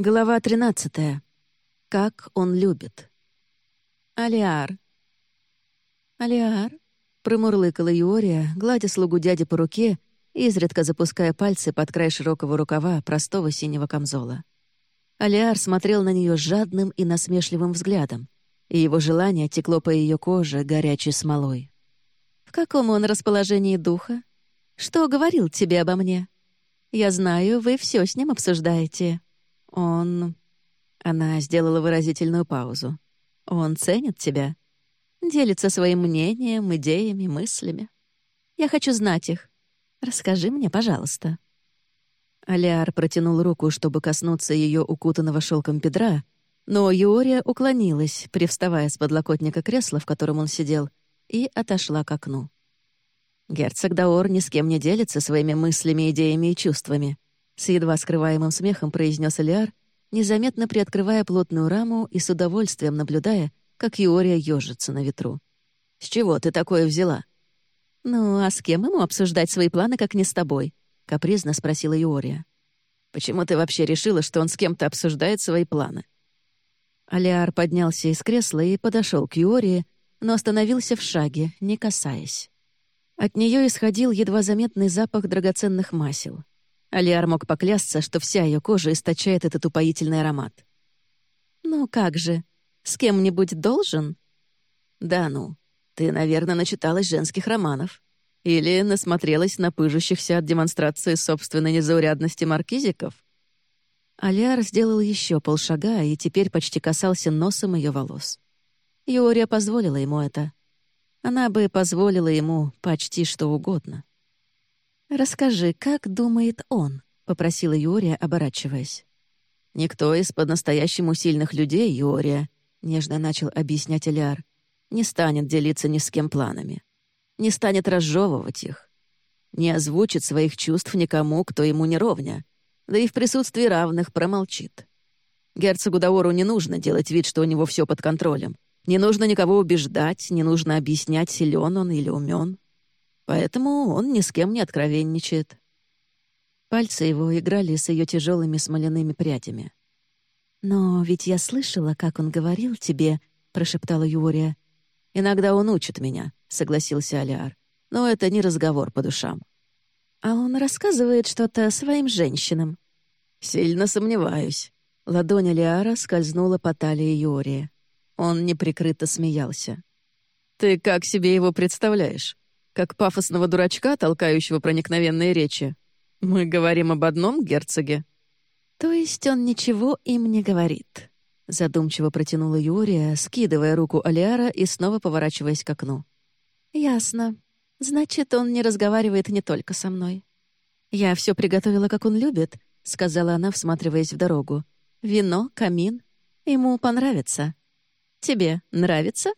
Глава 13. Как он любит. «Алиар». «Алиар», — промурлыкала Юория, гладя слугу дяди по руке, изредка запуская пальцы под край широкого рукава простого синего камзола. Алиар смотрел на нее жадным и насмешливым взглядом, и его желание текло по ее коже горячей смолой. «В каком он расположении духа? Что говорил тебе обо мне? Я знаю, вы все с ним обсуждаете». «Он...» Она сделала выразительную паузу. «Он ценит тебя. Делится своим мнением, идеями, мыслями. Я хочу знать их. Расскажи мне, пожалуйста». Алиар протянул руку, чтобы коснуться ее укутанного шелком бедра, но Юория уклонилась, привставая с подлокотника кресла, в котором он сидел, и отошла к окну. Герцог Даор ни с кем не делится своими мыслями, идеями и чувствами. С едва скрываемым смехом произнес Элиар, незаметно приоткрывая плотную раму и с удовольствием наблюдая, как Юория ежится на ветру. «С чего ты такое взяла?» «Ну, а с кем ему обсуждать свои планы, как не с тобой?» — капризно спросила Юория. «Почему ты вообще решила, что он с кем-то обсуждает свои планы?» Алиар поднялся из кресла и подошел к Юории, но остановился в шаге, не касаясь. От нее исходил едва заметный запах драгоценных масел. Алиар мог поклясться, что вся ее кожа источает этот упоительный аромат. «Ну как же, с кем-нибудь должен?» «Да ну, ты, наверное, начиталась женских романов. Или насмотрелась на пыжущихся от демонстрации собственной незаурядности маркизиков?» Алиар сделал еще полшага и теперь почти касался носом ее волос. Юрия позволила ему это. Она бы позволила ему почти что угодно. «Расскажи, как думает он?» — попросила Юрия, оборачиваясь. «Никто из по-настоящему сильных людей, Юрия», — нежно начал объяснять Элиар, «не станет делиться ни с кем планами, не станет разжевывать их, не озвучит своих чувств никому, кто ему не ровня, да и в присутствии равных промолчит. Герцогу Даору не нужно делать вид, что у него все под контролем. Не нужно никого убеждать, не нужно объяснять, силен он или умен. Поэтому он ни с кем не откровенничает. Пальцы его играли с ее тяжелыми смоляными прядями. «Но ведь я слышала, как он говорил тебе», — прошептала Юрия. «Иногда он учит меня», — согласился Алиар. «Но это не разговор по душам». «А он рассказывает что-то своим женщинам?» «Сильно сомневаюсь». Ладонь Алиара скользнула по талии Юрия. Он неприкрыто смеялся. «Ты как себе его представляешь? Как пафосного дурачка, толкающего проникновенные речи. Мы говорим об одном герцоге». «То есть он ничего им не говорит?» Задумчиво протянула Юрия, скидывая руку Алиара и снова поворачиваясь к окну. «Ясно. Значит, он не разговаривает не только со мной. Я все приготовила, как он любит», — сказала она, всматриваясь в дорогу. «Вино, камин. Ему понравится. Тебе нравится?»